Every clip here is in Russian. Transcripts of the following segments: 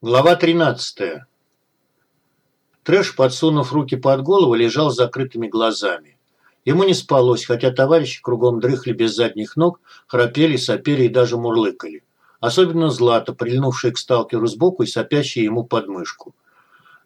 Глава 13. Трэш, подсунув руки под голову, лежал с закрытыми глазами. Ему не спалось, хотя товарищи кругом дрыхли без задних ног, храпели, сопели и даже мурлыкали. Особенно Злата, прильнувшая к сталкеру сбоку и сопящая ему под мышку.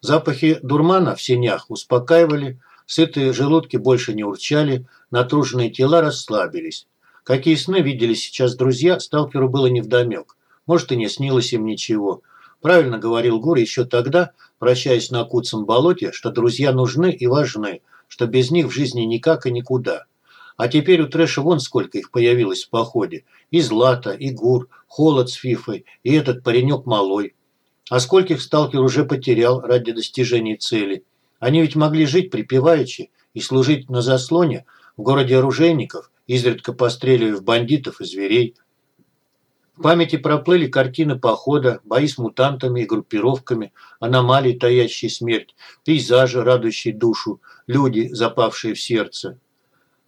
Запахи дурмана в сенях успокаивали, сытые желудки больше не урчали, натруженные тела расслабились. Какие сны видели сейчас друзья, сталкеру было невдомек. Может, и не снилось им ничего – Правильно говорил Гур еще тогда, прощаясь на куцом болоте, что друзья нужны и важны, что без них в жизни никак и никуда. А теперь у Трэша вон сколько их появилось в походе. И Злата, и Гур, Холод с Фифой, и этот паренек малой. А скольких сталкер уже потерял ради достижения цели. Они ведь могли жить припеваючи и служить на заслоне в городе оружейников, изредка постреливая в бандитов и зверей. В памяти проплыли картины похода, бои с мутантами и группировками, аномалии, таящие смерть, пейзажи, радующие душу, люди, запавшие в сердце.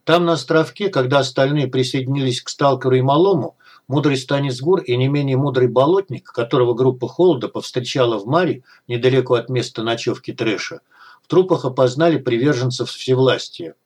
Там, на островке, когда остальные присоединились к сталкеру и малому, мудрый станец гур и не менее мудрый болотник, которого группа Холода повстречала в Маре, недалеко от места ночевки Трэша, в трупах опознали приверженцев всевластия.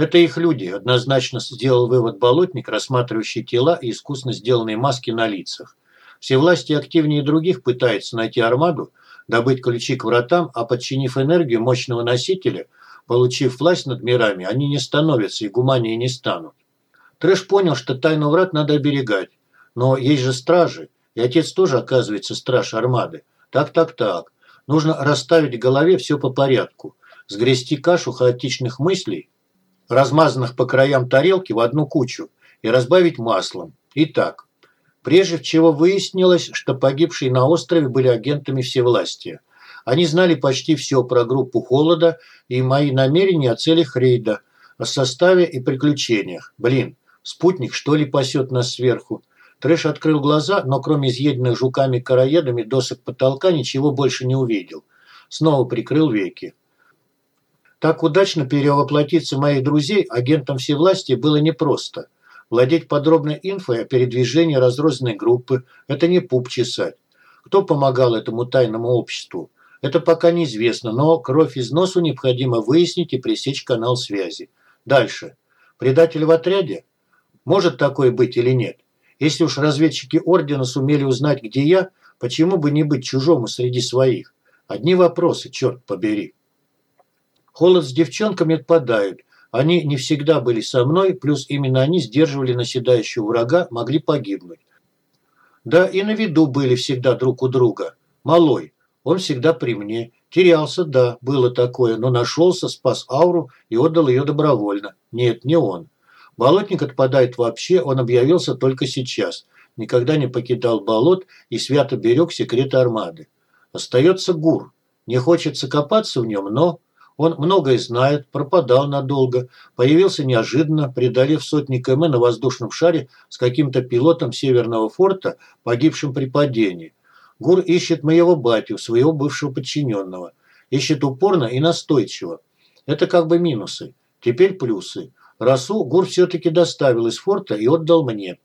Это их люди, однозначно сделал вывод болотник, рассматривающий тела и искусно сделанные маски на лицах. Все власти активнее других пытаются найти армаду, добыть ключи к вратам, а подчинив энергию мощного носителя, получив власть над мирами, они не становятся и гуманнее не станут. Трэш понял, что тайну врат надо оберегать. Но есть же стражи, и отец тоже оказывается страж армады. Так-так-так. Нужно расставить в голове все по порядку. Сгрести кашу хаотичных мыслей размазанных по краям тарелки в одну кучу, и разбавить маслом. Итак, прежде всего выяснилось, что погибшие на острове были агентами всевластия. Они знали почти все про группу Холода и мои намерения о целях рейда, о составе и приключениях. Блин, спутник что ли пасет нас сверху? Трэш открыл глаза, но кроме изъеденных жуками-караедами досок потолка ничего больше не увидел. Снова прикрыл веки. Так удачно перевоплотиться моих друзей агентам всевластия было непросто. Владеть подробной инфой о передвижении разрозненной группы – это не пуп чесать. Кто помогал этому тайному обществу? Это пока неизвестно, но кровь из носу необходимо выяснить и пресечь канал связи. Дальше. Предатель в отряде? Может такое быть или нет? Если уж разведчики Ордена сумели узнать, где я, почему бы не быть чужому среди своих? Одни вопросы, черт побери. Холод с девчонками отпадают. Они не всегда были со мной, плюс именно они сдерживали наседающего врага, могли погибнуть. Да и на виду были всегда друг у друга. Малой, он всегда при мне. Терялся, да, было такое, но нашелся, спас ауру и отдал ее добровольно. Нет, не он. Болотник отпадает вообще, он объявился только сейчас. Никогда не покидал болот и свято берег секреты армады. Остается Гур. Не хочется копаться в нем, но... Он многое знает, пропадал надолго, появился неожиданно, преодолев сотни км на воздушном шаре с каким-то пилотом Северного форта, погибшим при падении. Гур ищет моего батю, своего бывшего подчиненного. Ищет упорно и настойчиво. Это как бы минусы. Теперь плюсы. Расу Гур все-таки доставил из форта и отдал мне.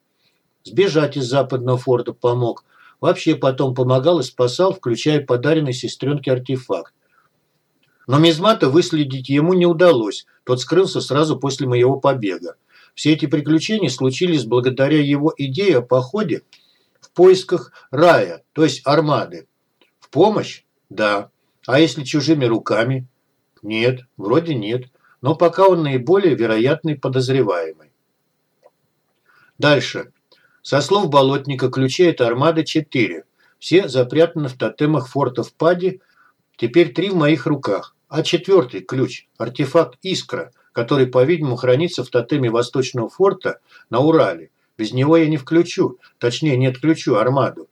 Сбежать из западного форта помог. Вообще потом помогал и спасал, включая подаренный сестренке артефакт. Но Мизмата выследить ему не удалось, тот скрылся сразу после моего побега. Все эти приключения случились благодаря его идее о походе в поисках рая, то есть армады. В помощь? Да. А если чужими руками? Нет, вроде нет. Но пока он наиболее вероятный подозреваемый. Дальше. Со слов болотника ключей от армады четыре. Все запрятаны в тотемах форта в Паде, теперь три в моих руках. А четвертый ключ – артефакт «Искра», который, по-видимому, хранится в тотеме Восточного форта на Урале. Без него я не включу, точнее, не отключу армаду.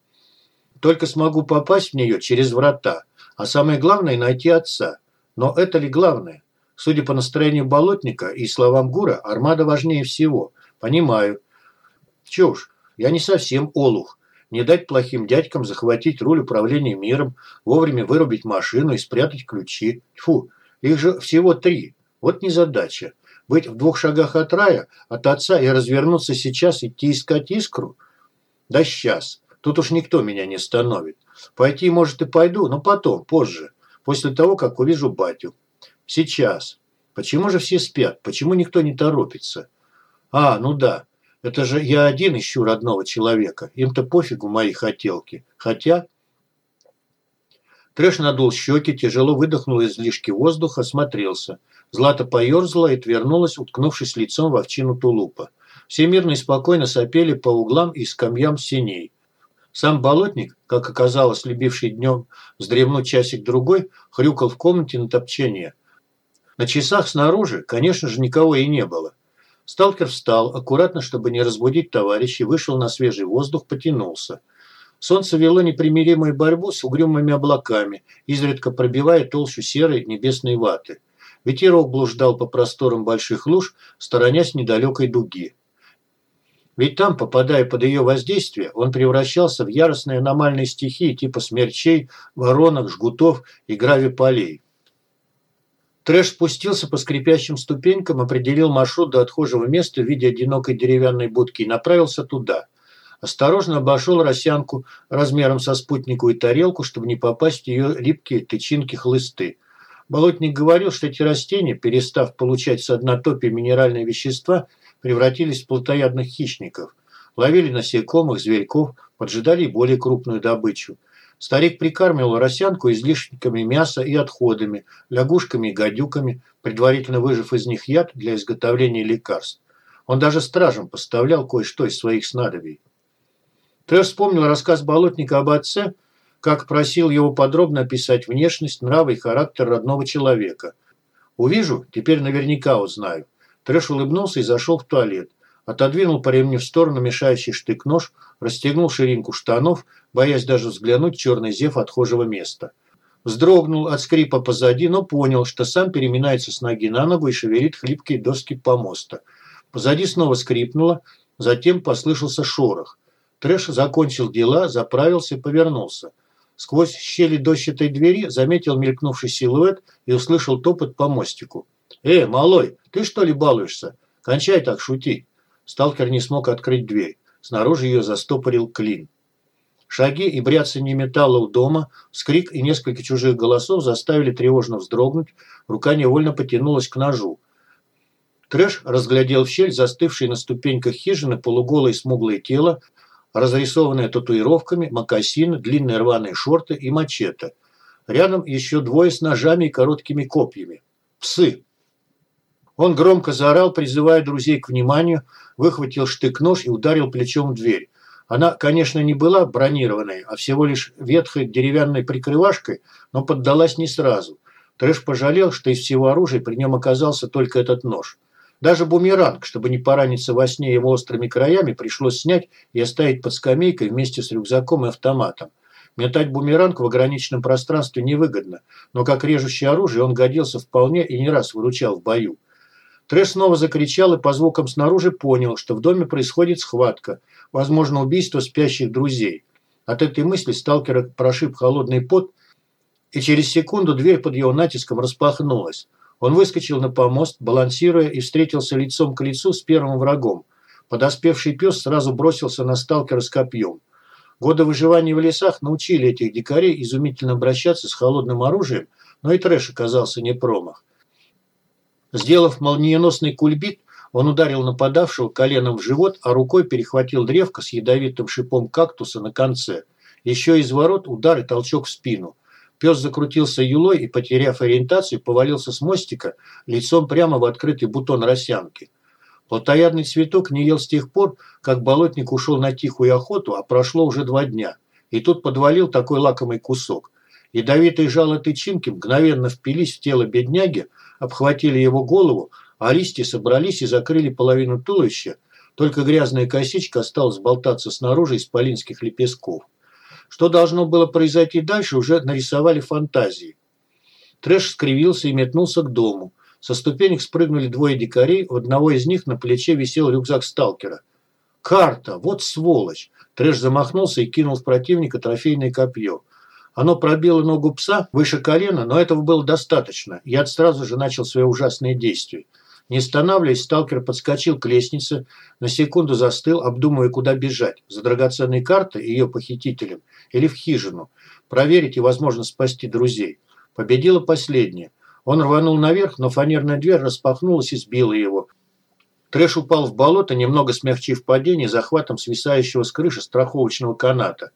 Только смогу попасть в нее через врата. А самое главное – найти отца. Но это ли главное? Судя по настроению болотника и словам Гура, армада важнее всего. Понимаю. Чушь. Я не совсем олух не дать плохим дядькам захватить руль управления миром, вовремя вырубить машину и спрятать ключи. Фу, их же всего три. Вот незадача. Быть в двух шагах от рая, от отца и развернуться сейчас идти искать искру? Да сейчас. Тут уж никто меня не остановит. Пойти, может, и пойду, но потом, позже. После того, как увижу батю. Сейчас. Почему же все спят? Почему никто не торопится? А, ну да. Это же я один ищу родного человека. Им-то пофигу мои хотелки. Хотя... Трэш надул щеки, тяжело выдохнул излишки воздуха, осмотрелся. Злата поерзала и отвернулась, уткнувшись лицом в овчину тулупа. Все мирно и спокойно сопели по углам и скамьям синей. Сам болотник, как оказалось, любивший днем вздремнуть часик-другой, хрюкал в комнате на топчение. На часах снаружи, конечно же, никого и не было. Сталкер встал, аккуратно, чтобы не разбудить товарищей, вышел на свежий воздух, потянулся. Солнце вело непримиримую борьбу с угрюмыми облаками, изредка пробивая толщу серой небесной ваты. Ветерок блуждал по просторам больших луж, сторонясь недалекой дуги. Ведь там, попадая под ее воздействие, он превращался в яростные аномальные стихии типа смерчей, воронок, жгутов и гравиполей. Трэш спустился по скрипящим ступенькам, определил маршрут до отхожего места в виде одинокой деревянной будки и направился туда. Осторожно обошел росянку размером со спутниковую тарелку, чтобы не попасть в ее липкие тычинки-хлысты. Болотник говорил, что эти растения, перестав получать с однотопия минеральные вещества, превратились в плотоядных хищников. Ловили насекомых, зверьков, поджидали более крупную добычу. Старик прикармливал росянку излишками мяса и отходами, лягушками и гадюками, предварительно выжив из них яд для изготовления лекарств. Он даже стражам поставлял кое-что из своих снадобий. Трэш вспомнил рассказ болотника об отце, как просил его подробно описать внешность, нравы и характер родного человека. «Увижу, теперь наверняка узнаю». Трэш улыбнулся и зашел в туалет. Отодвинул по ремню в сторону мешающий штык-нож, расстегнул ширинку штанов, боясь даже взглянуть черный зев отхожего места. Вздрогнул от скрипа позади, но понял, что сам переминается с ноги на ногу и шевелит хлипкие доски помоста. Позади снова скрипнуло, затем послышался шорох. Трэш закончил дела, заправился и повернулся. Сквозь щели дощатой двери заметил мелькнувший силуэт и услышал топот по мостику. «Э, малой, ты что ли балуешься? Кончай так шутить!» Сталкер не смог открыть дверь. Снаружи ее застопорил клин. Шаги и бряцание металла у дома, скрик и несколько чужих голосов заставили тревожно вздрогнуть, рука невольно потянулась к ножу. Трэш разглядел в щель застывшие на ступеньках хижины полуголое смуглое тело, разрисованное татуировками, мокасины, длинные рваные шорты и мачете. Рядом еще двое с ножами и короткими копьями. Псы. Он громко заорал, призывая друзей к вниманию, выхватил штык-нож и ударил плечом в дверь. Она, конечно, не была бронированной, а всего лишь ветхой деревянной прикрывашкой, но поддалась не сразу. Трэш пожалел, что из всего оружия при нем оказался только этот нож. Даже бумеранг, чтобы не пораниться во сне его острыми краями, пришлось снять и оставить под скамейкой вместе с рюкзаком и автоматом. Метать бумеранг в ограниченном пространстве невыгодно, но как режущее оружие он годился вполне и не раз выручал в бою. Трэш снова закричал и по звукам снаружи понял, что в доме происходит схватка, возможно, убийство спящих друзей. От этой мысли сталкера прошиб холодный пот, и через секунду дверь под его натиском распахнулась. Он выскочил на помост, балансируя, и встретился лицом к лицу с первым врагом. Подоспевший пес сразу бросился на сталкера с копьем. Годы выживания в лесах научили этих дикарей изумительно обращаться с холодным оружием, но и трэш оказался не промах. Сделав молниеносный кульбит, он ударил нападавшего коленом в живот, а рукой перехватил древко с ядовитым шипом кактуса на конце. Еще из ворот удар и толчок в спину. Пес закрутился юлой и, потеряв ориентацию, повалился с мостика лицом прямо в открытый бутон росянки. Плотоядный цветок не ел с тех пор, как болотник ушел на тихую охоту, а прошло уже два дня. И тут подвалил такой лакомый кусок. Ядовитые жало тычинки мгновенно впились в тело бедняги, обхватили его голову, а листья собрались и закрыли половину туловища, только грязная косичка осталась болтаться снаружи из полинских лепестков. Что должно было произойти дальше, уже нарисовали фантазии. Трэш скривился и метнулся к дому. Со ступенек спрыгнули двое дикарей, у одного из них на плече висел рюкзак сталкера. «Карта! Вот сволочь!» Трэш замахнулся и кинул в противника трофейное копье. Оно пробило ногу пса выше колена, но этого было достаточно. Яд сразу же начал свои ужасные действия. Не останавливаясь, сталкер подскочил к лестнице, на секунду застыл, обдумывая, куда бежать. За драгоценной картой ее похитителем или в хижину. Проверить и, возможно, спасти друзей. Победила последняя. Он рванул наверх, но фанерная дверь распахнулась и сбила его. Трэш упал в болото, немного смягчив падение захватом свисающего с крыши страховочного каната.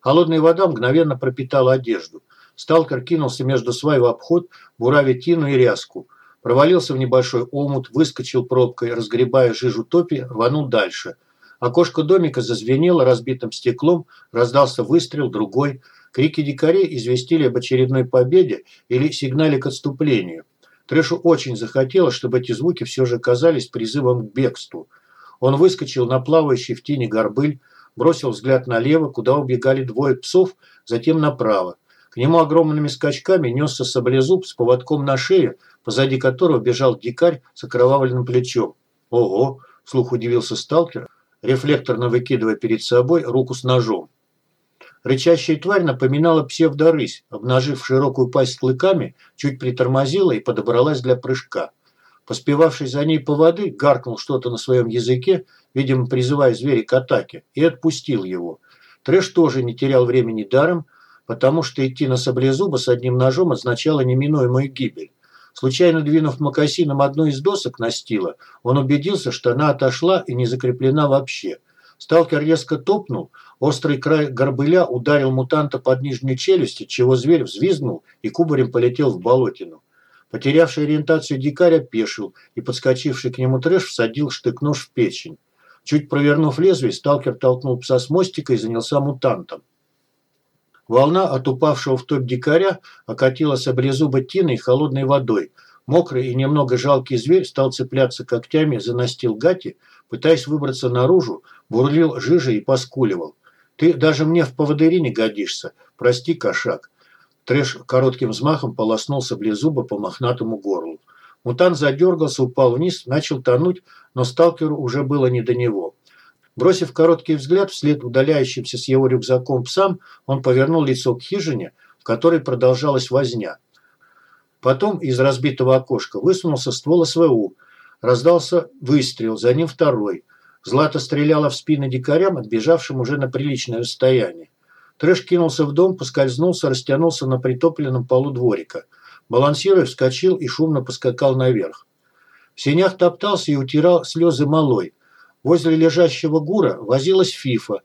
Холодная вода мгновенно пропитала одежду. Сталкер кинулся между свай в обход, буравя тину и ряску. Провалился в небольшой омут, выскочил пробкой, разгребая жижу топи, рванул дальше. Окошко домика зазвенело разбитым стеклом, раздался выстрел, другой. Крики дикарей известили об очередной победе или сигнале к отступлению. Трэшу очень захотелось, чтобы эти звуки все же казались призывом к бегству. Он выскочил на плавающий в тени горбыль, бросил взгляд налево, куда убегали двое псов, затем направо. К нему огромными скачками несся саблезуб с поводком на шее, позади которого бежал дикарь с окровавленным плечом. «Ого!» – слух удивился сталкер, рефлекторно выкидывая перед собой руку с ножом. Рычащая тварь напоминала псевдорысь, обнажив широкую пасть клыками, чуть притормозила и подобралась для прыжка. Поспевавший за ней по воды, гаркнул что-то на своем языке, видимо, призывая зверя к атаке, и отпустил его. Трэш тоже не терял времени даром, потому что идти на саблезуба с одним ножом означало неминуемую гибель. Случайно двинув мокасином одну из досок настила, он убедился, что она отошла и не закреплена вообще. Сталкер резко топнул, острый край горбыля ударил мутанта под нижнюю челюсть, чего зверь взвизгнул и кубарем полетел в болотину. Потерявший ориентацию дикарь опешил и, подскочивший к нему трэш, всадил штык-нож в печень. Чуть провернув лезвие, сталкер толкнул пса с мостика и занялся мутантом. Волна от упавшего в топ дикаря окатила саблезуба тиной и холодной водой. Мокрый и немного жалкий зверь стал цепляться когтями за гати, пытаясь выбраться наружу, бурлил жижей и поскуливал. «Ты даже мне в поводыри не годишься. Прости, кошак». Трэш коротким взмахом полоснул саблезуба по мохнатому горлу. Мутант задергался, упал вниз, начал тонуть, но сталкеру уже было не до него. Бросив короткий взгляд вслед удаляющимся с его рюкзаком псам, он повернул лицо к хижине, в которой продолжалась возня. Потом из разбитого окошка высунулся ствол СВУ. Раздался выстрел, за ним второй. Злата стреляла в спины дикарям, отбежавшим уже на приличное расстояние. Трэш кинулся в дом, поскользнулся, растянулся на притопленном полу дворика. Балансируя, вскочил и шумно поскакал наверх. В сенях топтался и утирал слезы малой. Возле лежащего гура возилась фифа.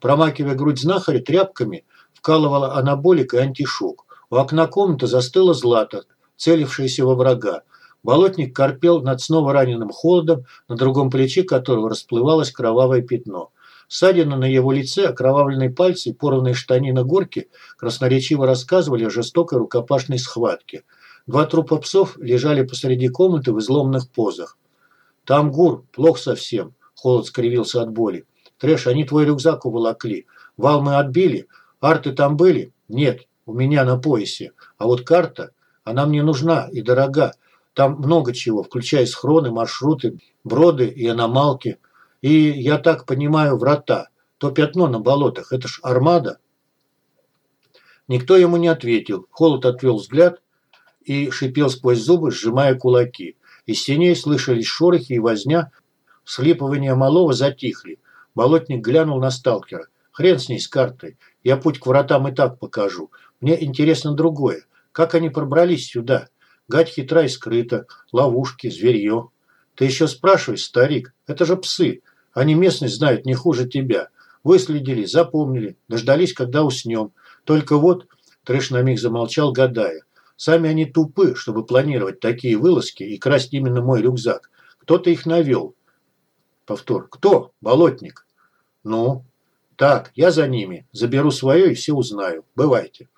Промакивая грудь знахаря тряпками, вкалывала анаболик и антишок. У окна комнаты застыла Злата, целившаяся во врага. Болотник корпел над снова раненым холодом, на другом плече которого расплывалось кровавое пятно. Ссадина на его лице, окровавленные пальцы и порванные штанины горки красноречиво рассказывали о жестокой рукопашной схватке. Два трупа псов лежали посреди комнаты в изломанных позах. «Там гур, плохо совсем», Холод скривился от боли. «Трэш, они твой рюкзак уволокли. Вал мы отбили. Арты там были? Нет, у меня на поясе. А вот карта, она мне нужна и дорога. Там много чего, включая схроны, маршруты, броды и аномалки. И, я так понимаю, врата. То пятно на болотах, это ж армада». Никто ему не ответил. Холод отвел взгляд и шипел сквозь зубы, сжимая кулаки. Из синей слышались шорохи и возня, Схлипывания малого затихли. Болотник глянул на сталкера. Хрен с ней, с картой. Я путь к вратам и так покажу. Мне интересно другое. Как они пробрались сюда? Гать хитра и скрыта. Ловушки, зверье. Ты еще спрашивай, старик. Это же псы. Они местность знают не хуже тебя. Выследили, запомнили, дождались, когда уснем. Только вот, Трэш на миг замолчал, гадая. Сами они тупы, чтобы планировать такие вылазки и красть именно мой рюкзак. Кто-то их навел. Повтор. Кто? Болотник. Ну? Так, я за ними. Заберу свое и все узнаю. Бывайте.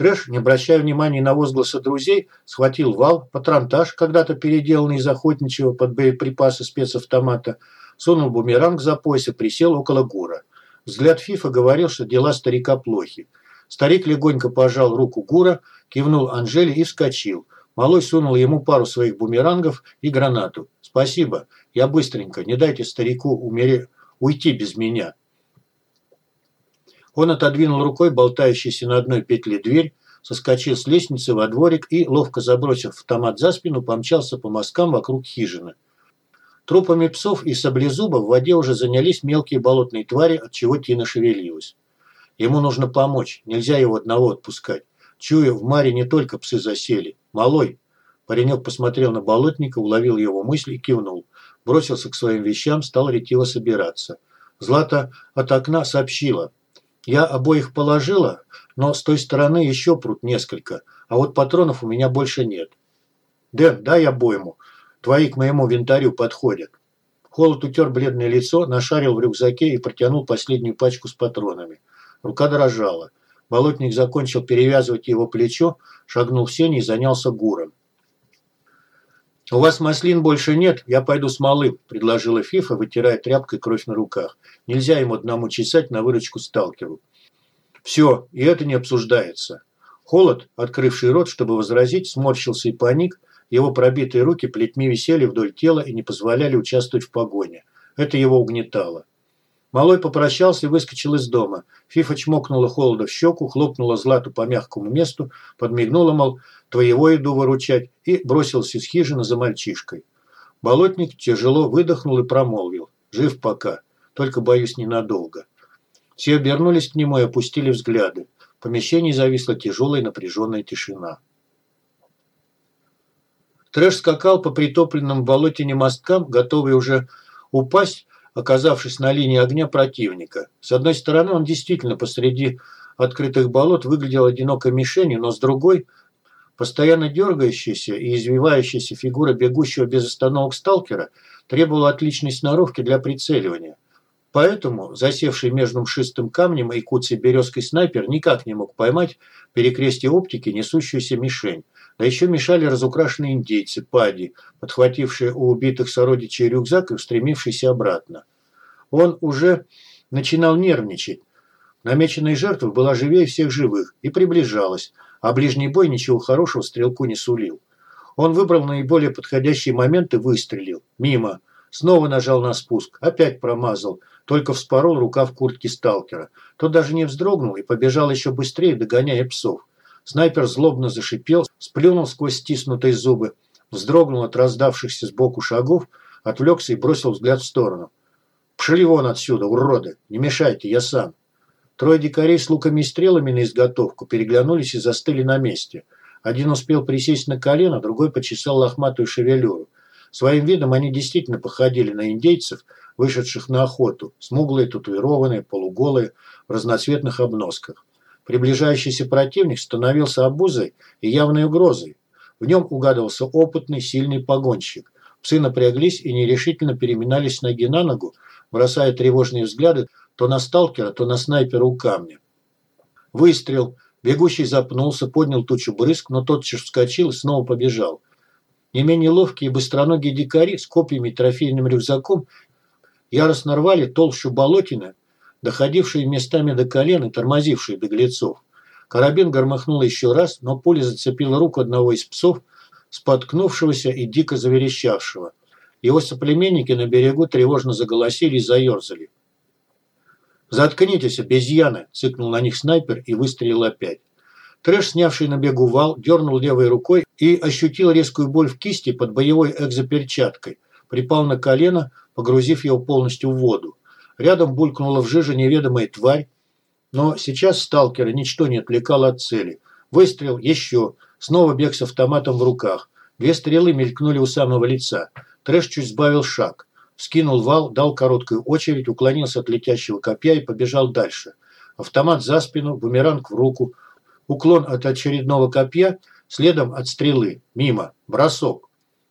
Трэш, не обращая внимания на возгласы друзей, схватил вал, патронтаж, когда-то переделанный из охотничьего под боеприпасы спецавтомата, сунул бумеранг за пояс и присел около Гура. Взгляд Фифа говорил, что дела старика плохи. Старик легонько пожал руку Гура, кивнул Анжеле и вскочил. Малой сунул ему пару своих бумерангов и гранату. «Спасибо. Я быстренько. Не дайте старику умере... уйти без меня». Он отодвинул рукой болтающийся на одной петле дверь, соскочил с лестницы во дворик и, ловко забросив автомат за спину, помчался по мазкам вокруг хижины. Трупами псов и саблезуба в воде уже занялись мелкие болотные твари, от чего Тина шевелилась. Ему нужно помочь, нельзя его одного отпускать. Чую, в маре не только псы засели. Малой. Паренек посмотрел на болотника, уловил его мысли и кивнул. Бросился к своим вещам, стал ретиво собираться. Злата от окна сообщила. Я обоих положила, но с той стороны еще прут несколько, а вот патронов у меня больше нет. Дэн, дай обойму. Твои к моему винтарю подходят. Холод утер бледное лицо, нашарил в рюкзаке и протянул последнюю пачку с патронами. Рука дрожала. Болотник закончил перевязывать его плечо, шагнул в сень и занялся гуром. «У вас маслин больше нет, я пойду с малым», – предложила Фифа, вытирая тряпкой кровь на руках. «Нельзя ему одному чесать на выручку сталкеру». «Все, и это не обсуждается». Холод, открывший рот, чтобы возразить, сморщился и паник. Его пробитые руки плетьми висели вдоль тела и не позволяли участвовать в погоне. Это его угнетало. Малой попрощался и выскочил из дома. Фифа чмокнула холода в щеку, хлопнула Злату по мягкому месту, подмигнула, мол, твоего иду выручать, и бросился из хижины за мальчишкой. Болотник тяжело выдохнул и промолвил. Жив пока, только, боюсь, ненадолго. Все обернулись к нему и опустили взгляды. В помещении зависла тяжелая напряженная тишина. Трэш скакал по притопленным в болотине мосткам, готовый уже упасть, оказавшись на линии огня противника. С одной стороны, он действительно посреди открытых болот выглядел одинокой мишенью, но с другой – постоянно дергающаяся и извивающаяся фигура бегущего без остановок сталкера требовала отличной сноровки для прицеливания. Поэтому засевший между мшистым камнем и куцей березкой снайпер никак не мог поймать перекрестие оптики несущуюся мишень. Да еще мешали разукрашенные индейцы, пади, подхватившие у убитых сородичей рюкзак и устремившиеся обратно. Он уже начинал нервничать. Намеченная жертва была живее всех живых и приближалась, а ближний бой ничего хорошего стрелку не сулил. Он выбрал наиболее подходящий момент и выстрелил. Мимо. Снова нажал на спуск. Опять промазал. Только вспорол рукав куртки сталкера. Тот даже не вздрогнул и побежал еще быстрее, догоняя псов. Снайпер злобно зашипел, сплюнул сквозь стиснутые зубы, вздрогнул от раздавшихся сбоку шагов, отвлекся и бросил взгляд в сторону. «Пшли вон отсюда, уроды! Не мешайте, я сам!» Трое дикарей с луками и стрелами на изготовку переглянулись и застыли на месте. Один успел присесть на колено, другой почесал лохматую шевелюру. Своим видом они действительно походили на индейцев, вышедших на охоту, смуглые, татуированные, полуголые, в разноцветных обносках. Приближающийся противник становился обузой и явной угрозой. В нем угадывался опытный, сильный погонщик. Псы напряглись и нерешительно переминались ноги на ногу, бросая тревожные взгляды то на сталкера, то на снайпера у камня. Выстрел. Бегущий запнулся, поднял тучу брызг, но тотчас вскочил и снова побежал. Не менее ловкие и быстроногие дикари с копьями и трофейным рюкзаком яростно рвали толщу болотины, доходившие местами до колен и тормозившие беглецов. Карабин громыхнул еще раз, но пуля зацепила руку одного из псов, споткнувшегося и дико заверещавшего. Его соплеменники на берегу тревожно заголосили и заерзали. «Заткнитесь, обезьяны!» – цыкнул на них снайпер и выстрелил опять. Трэш, снявший на бегу вал, дернул левой рукой и ощутил резкую боль в кисти под боевой экзоперчаткой. Припал на колено, погрузив его полностью в воду. Рядом булькнула в жиже неведомая тварь, но сейчас сталкера ничто не отвлекало от цели. Выстрел, еще, снова бег с автоматом в руках. Две стрелы мелькнули у самого лица. Трэш чуть сбавил шаг скинул вал, дал короткую очередь, уклонился от летящего копья и побежал дальше. Автомат за спину, бумеранг в руку, уклон от очередного копья, следом от стрелы, мимо, бросок.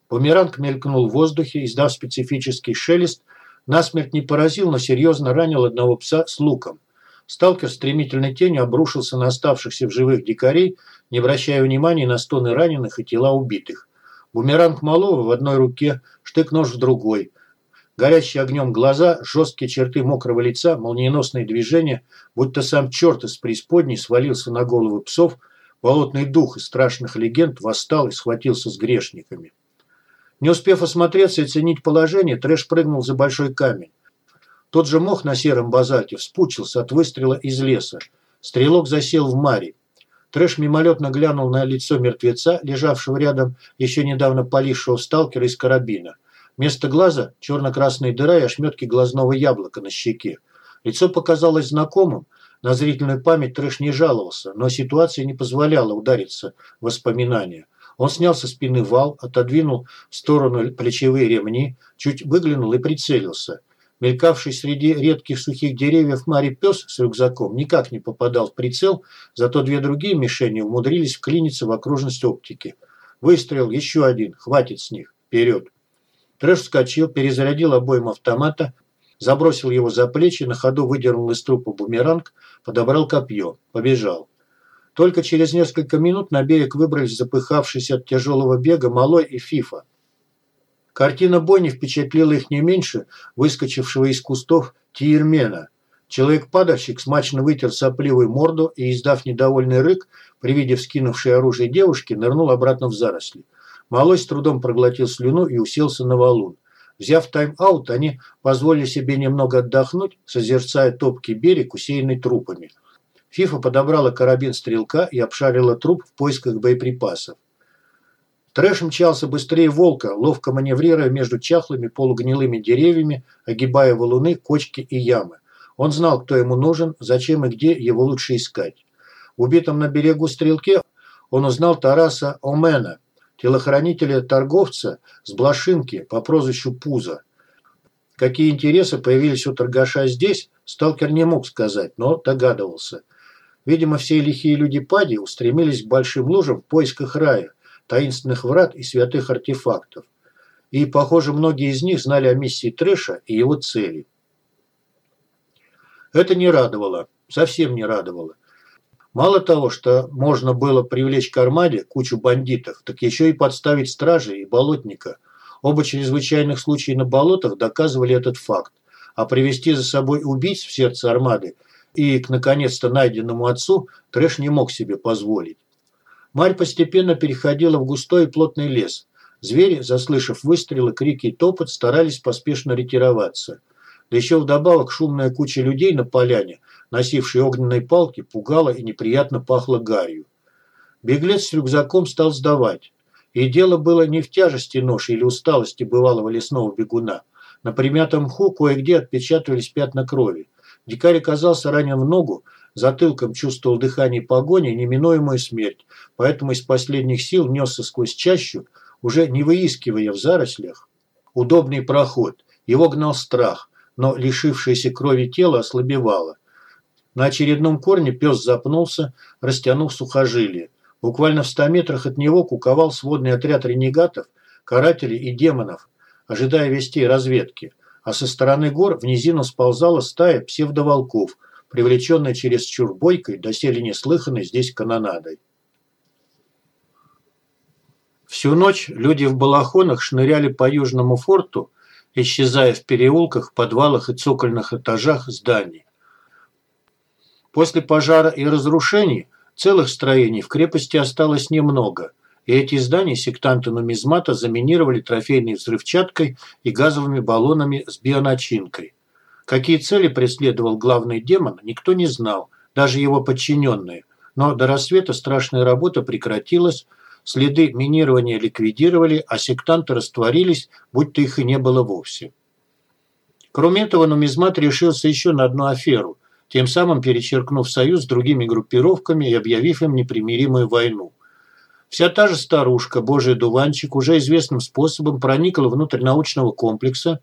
Бумеранг мелькнул в воздухе, издав специфический шелест, насмерть не поразил, но серьезно ранил одного пса с луком. Сталкер стремительной тенью обрушился на оставшихся в живых дикарей, не обращая внимания на стоны раненых и тела убитых. Бумеранг малого в одной руке, штык-нож в другой. Горящие огнем глаза, жесткие черты мокрого лица, молниеносные движения, будто сам черт из преисподней свалился на головы псов, болотный дух из страшных легенд восстал и схватился с грешниками. Не успев осмотреться и оценить положение, Трэш прыгнул за большой камень. Тот же мох на сером базальте вспучился от выстрела из леса. Стрелок засел в маре. Трэш мимолетно глянул на лицо мертвеца, лежавшего рядом еще недавно полившего сталкера из карабина. Вместо глаза черно-красная дыра и ошметки глазного яблока на щеке. Лицо показалось знакомым, на зрительную память Трэш не жаловался, но ситуация не позволяла удариться в воспоминания. Он снял со спины вал, отодвинул в сторону плечевые ремни, чуть выглянул и прицелился. Мелькавший среди редких сухих деревьев Мари пес с рюкзаком никак не попадал в прицел, зато две другие мишени умудрились вклиниться в окружность оптики. Выстрел, еще один, хватит с них, вперед. Трэш вскочил, перезарядил обоим автомата, забросил его за плечи, на ходу выдернул из трупа бумеранг, подобрал копье, побежал. Только через несколько минут на берег выбрались запыхавшиеся от тяжелого бега Малой и Фифа. Картина бойни впечатлила их не меньше выскочившего из кустов Тиермена. Человек-падальщик смачно вытер сопливую морду и, издав недовольный рык, при виде вскинувшей оружие девушки, нырнул обратно в заросли. Малой с трудом проглотил слюну и уселся на валун. Взяв тайм-аут, они позволили себе немного отдохнуть, созерцая топкий берег, усеянный трупами. Фифа подобрала карабин стрелка и обшарила труп в поисках боеприпасов. Трэш мчался быстрее волка, ловко маневрируя между чахлыми полугнилыми деревьями, огибая валуны, кочки и ямы. Он знал, кто ему нужен, зачем и где его лучше искать. Убитом на берегу стрелке он узнал Тараса Омена, телохранителя-торговца с Блошинки по прозвищу Пузо. Какие интересы появились у торгаша здесь, сталкер не мог сказать, но догадывался. Видимо, все лихие люди Пади устремились к большим лужам в поисках рая, таинственных врат и святых артефактов. И, похоже, многие из них знали о миссии Трэша и его цели. Это не радовало, совсем не радовало. Мало того, что можно было привлечь к армаде кучу бандитов, так еще и подставить стражи и болотника. Оба чрезвычайных случая на болотах доказывали этот факт. А привести за собой убийц в сердце армады и к наконец-то найденному отцу Трэш не мог себе позволить. Марь постепенно переходила в густой и плотный лес. Звери, заслышав выстрелы, крики и топот, старались поспешно ретироваться. Да еще вдобавок шумная куча людей на поляне, носившие огненные палки, пугала и неприятно пахло гарью. Беглец с рюкзаком стал сдавать. И дело было не в тяжести ноши или усталости бывалого лесного бегуна. На примятом мху кое-где отпечатывались пятна крови. Дикарь оказался ранен в ногу, Затылком чувствовал дыхание погони неминуемую смерть, поэтому из последних сил несся сквозь чащу, уже не выискивая в зарослях. Удобный проход. Его гнал страх, но лишившееся крови тело ослабевало. На очередном корне пес запнулся, растянув сухожилие. Буквально в ста метрах от него куковал сводный отряд ренегатов, карателей и демонов, ожидая вестей разведки. А со стороны гор в низину сползала стая псевдоволков – привлеченной чересчур бойкой, доселе неслыханной здесь канонадой. Всю ночь люди в балахонах шныряли по южному форту, исчезая в переулках, подвалах и цокольных этажах зданий. После пожара и разрушений целых строений в крепости осталось немного, и эти здания сектанты нумизмата заминировали трофейной взрывчаткой и газовыми баллонами с бионачинкой. Какие цели преследовал главный демон, никто не знал, даже его подчиненные. Но до рассвета страшная работа прекратилась, следы минирования ликвидировали, а сектанты растворились, будто их и не было вовсе. Кроме этого, нумизмат решился еще на одну аферу, тем самым перечеркнув союз с другими группировками и объявив им непримиримую войну. Вся та же старушка, божий дуванчик, уже известным способом проникла внутрь научного комплекса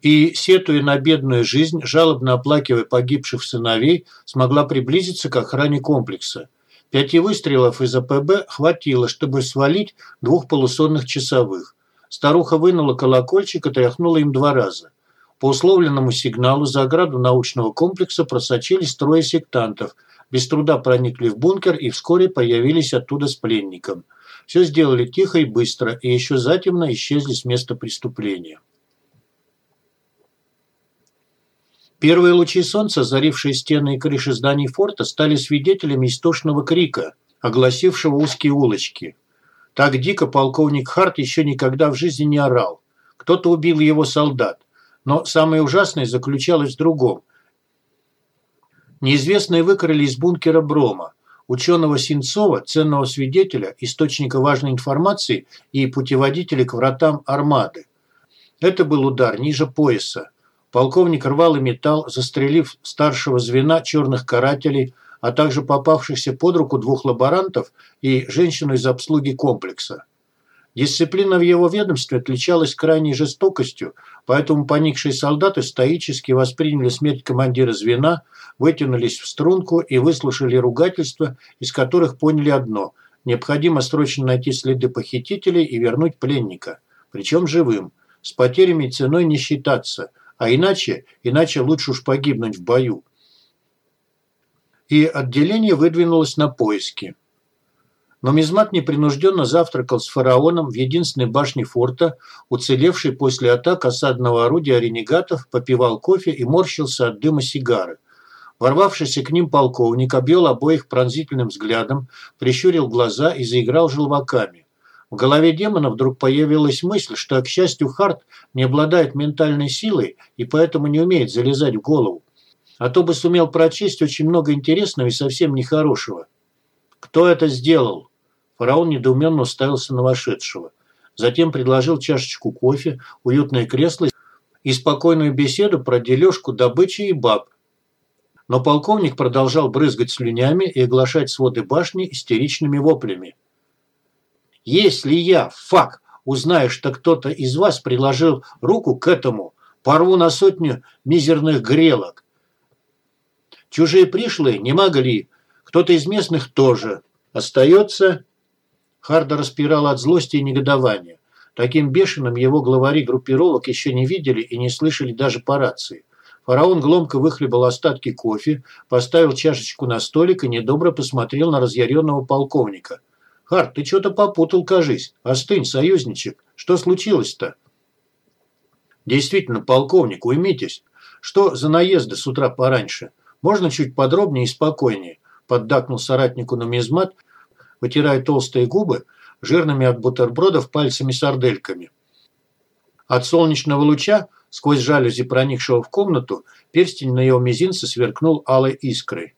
и, сетуя на бедную жизнь, жалобно оплакивая погибших сыновей, смогла приблизиться к охране комплекса. Пяти выстрелов из АПБ хватило, чтобы свалить двух полусонных часовых. Старуха вынула колокольчик и тряхнула им два раза. По условленному сигналу за ограду научного комплекса просочились трое сектантов, без труда проникли в бункер и вскоре появились оттуда с пленником. Все сделали тихо и быстро, и еще затемно исчезли с места преступления. Первые лучи солнца, зарившие стены и крыши зданий форта, стали свидетелями истошного крика, огласившего узкие улочки. Так дико полковник Харт еще никогда в жизни не орал. Кто-то убил его солдат. Но самое ужасное заключалось в другом. Неизвестные выкрали из бункера Брома. ученого Синцова, ценного свидетеля, источника важной информации и путеводителя к вратам Армады. Это был удар ниже пояса. Полковник рвал и металл, застрелив старшего звена черных карателей, а также попавшихся под руку двух лаборантов и женщину из обслуги комплекса. Дисциплина в его ведомстве отличалась крайней жестокостью, поэтому поникшие солдаты стоически восприняли смерть командира звена, вытянулись в струнку и выслушали ругательства, из которых поняли одно – необходимо срочно найти следы похитителей и вернуть пленника, причем живым, с потерями ценой не считаться, а иначе, иначе лучше уж погибнуть в бою. И отделение выдвинулось на поиски. Но Мизмат непринужденно завтракал с фараоном в единственной башне форта, уцелевшей после атак осадного орудия ренегатов, попивал кофе и морщился от дыма сигары. Ворвавшийся к ним полковник обвел обоих пронзительным взглядом, прищурил глаза и заиграл желваками. В голове демона вдруг появилась мысль, что, к счастью, Харт не обладает ментальной силой и поэтому не умеет залезать в голову. А то бы сумел прочесть очень много интересного и совсем нехорошего. «Кто это сделал?» Фараон недоуменно уставился на вошедшего. Затем предложил чашечку кофе, уютное кресло и спокойную беседу про дележку добычи и баб. Но полковник продолжал брызгать слюнями и оглашать своды башни истеричными воплями. «Если я, фак, узнаю, что кто-то из вас приложил руку к этому, порву на сотню мизерных грелок. Чужие пришлые не могли, кто-то из местных тоже. Остается Харда распирал от злости и негодования. Таким бешеным его главари группировок еще не видели и не слышали даже по рации. Фараон гломко выхлебал остатки кофе, поставил чашечку на столик и недобро посмотрел на разъяренного полковника. «Харт, ты что-то попутал, кажись. Остынь, союзничек. Что случилось-то?» «Действительно, полковник, уймитесь. Что за наезды с утра пораньше? Можно чуть подробнее и спокойнее?» Поддакнул соратнику нумизмат, вытирая толстые губы жирными от бутербродов пальцами-сардельками. От солнечного луча, сквозь жалюзи проникшего в комнату, перстень на его мизинце сверкнул алой искрой.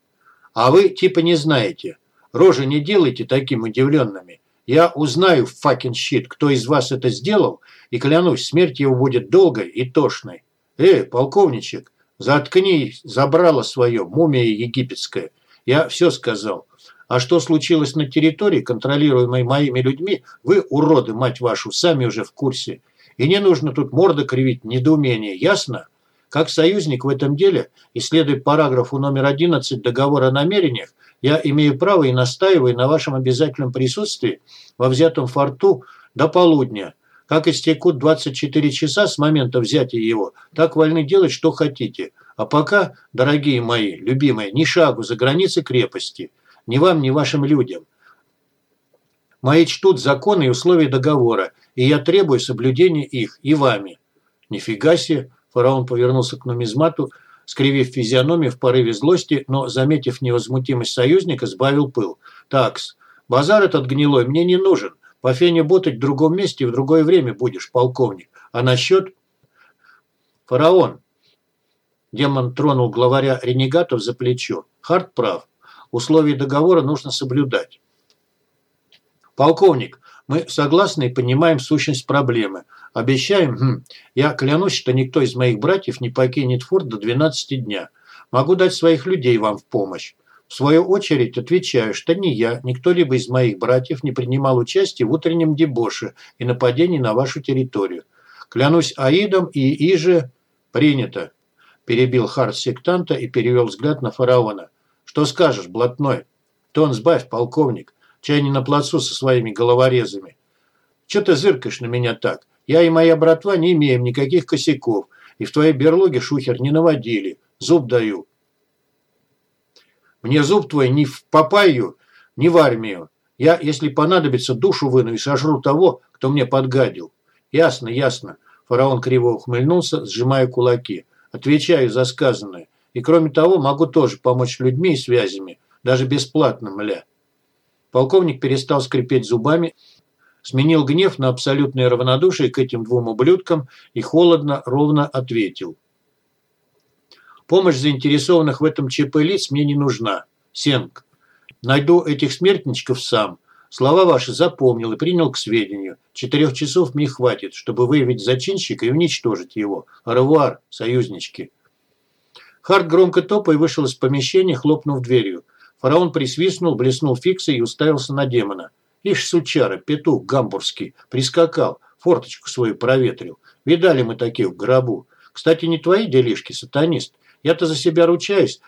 «А вы типа не знаете. Рожи не делайте таким удивленными. Я узнаю, факин щит, кто из вас это сделал, и клянусь, смерть его будет долгой и тошной. Э, полковничек, заткни, забрала свое, мумия египетская. Я все сказал. А что случилось на территории, контролируемой моими людьми, вы, уроды, мать вашу, сами уже в курсе. И не нужно тут морда кривить недоумение, ясно? Как союзник в этом деле, исследуя параграфу номер 11 договора о намерениях, я имею право и настаиваю на вашем обязательном присутствии во взятом форту до полудня. Как истекут 24 часа с момента взятия его, так вольны делать, что хотите. А пока, дорогие мои, любимые, ни шагу за границы крепости. Ни вам, ни вашим людям. Мои чтут законы и условия договора, и я требую соблюдения их и вами». «Нифига себе!» – фараон повернулся к нумизмату, скривив физиономию в порыве злости, но, заметив невозмутимость союзника, сбавил пыл. «Такс, базар этот гнилой мне не нужен. По фене ботать в другом месте и в другое время будешь, полковник. А насчет...» «Фараон!» Демон тронул главаря ренегатов за плечо. «Харт прав. Условия договора нужно соблюдать. Полковник, мы согласны и понимаем сущность проблемы. Обещаем, хм, я клянусь, что никто из моих братьев не покинет форт до 12 дня. Могу дать своих людей вам в помощь. В свою очередь отвечаю, что ни я, ни кто-либо из моих братьев не принимал участие в утреннем дебоше и нападении на вашу территорию. Клянусь Аидом и Иже принято. Перебил Харт сектанта и перевел взгляд на фараона. Что скажешь, блатной? Тон сбавь, полковник. Чай не на плацу со своими головорезами. Че ты зыркаешь на меня так? Я и моя братва не имеем никаких косяков, и в твоей берлоге шухер не наводили. Зуб даю. Мне зуб твой ни в папайю, ни в армию. Я, если понадобится, душу выну и сожру того, кто мне подгадил. Ясно, ясно. Фараон криво ухмыльнулся, сжимая кулаки. Отвечаю за сказанное. И кроме того, могу тоже помочь людьми и связями, даже бесплатно, мля. Полковник перестал скрипеть зубами, сменил гнев на абсолютное равнодушие к этим двум ублюдкам и холодно, ровно ответил. Помощь заинтересованных в этом ЧП лиц мне не нужна. Сенг. Найду этих смертничков сам. Слова ваши запомнил и принял к сведению. Четырех часов мне хватит, чтобы выявить зачинщика и уничтожить его. Арвуар, союзнички. Харт громко топая вышел из помещения, хлопнув дверью. Фараон присвистнул, блеснул фиксой и уставился на демона. Ишь, сучара, петух гамбургский, прискакал, форточку свою проветрил. Видали мы таких в гробу. Кстати, не твои делишки, сатанист. Я-то за себя ручаюсь,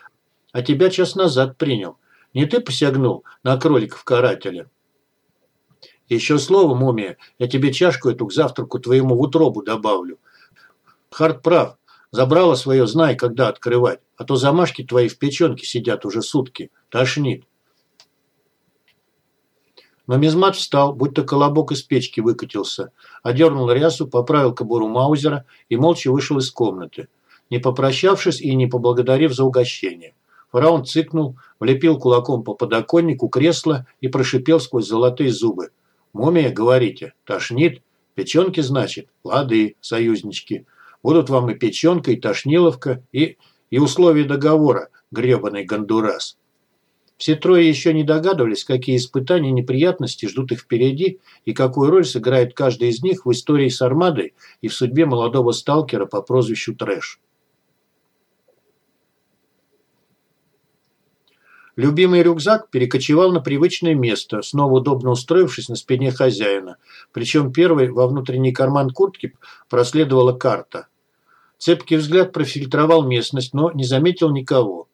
а тебя час назад принял. Не ты посягнул на кроликов-карателя? Еще слово, мумия, я тебе чашку эту к завтраку твоему в утробу добавлю. Харт прав. Забрала свое, знай, когда открывать. А то замашки твои в печенке сидят уже сутки. Тошнит. Но Мизмат встал, будто колобок из печки выкатился, одернул рясу, поправил кобуру Маузера и молча вышел из комнаты, не попрощавшись и не поблагодарив за угощение. Фараон цыкнул, влепил кулаком по подоконнику кресла и прошипел сквозь золотые зубы. «Мумия, говорите, тошнит? Печенки, значит? Лады, союзнички. Будут вам и печенка, и тошниловка, и, и условия договора, гребаный гондурас». Все трое еще не догадывались, какие испытания и неприятности ждут их впереди и какую роль сыграет каждый из них в истории с Армадой и в судьбе молодого сталкера по прозвищу Трэш. Любимый рюкзак перекочевал на привычное место, снова удобно устроившись на спине хозяина. Причем первой во внутренний карман куртки проследовала карта. Цепкий взгляд профильтровал местность, но не заметил никого.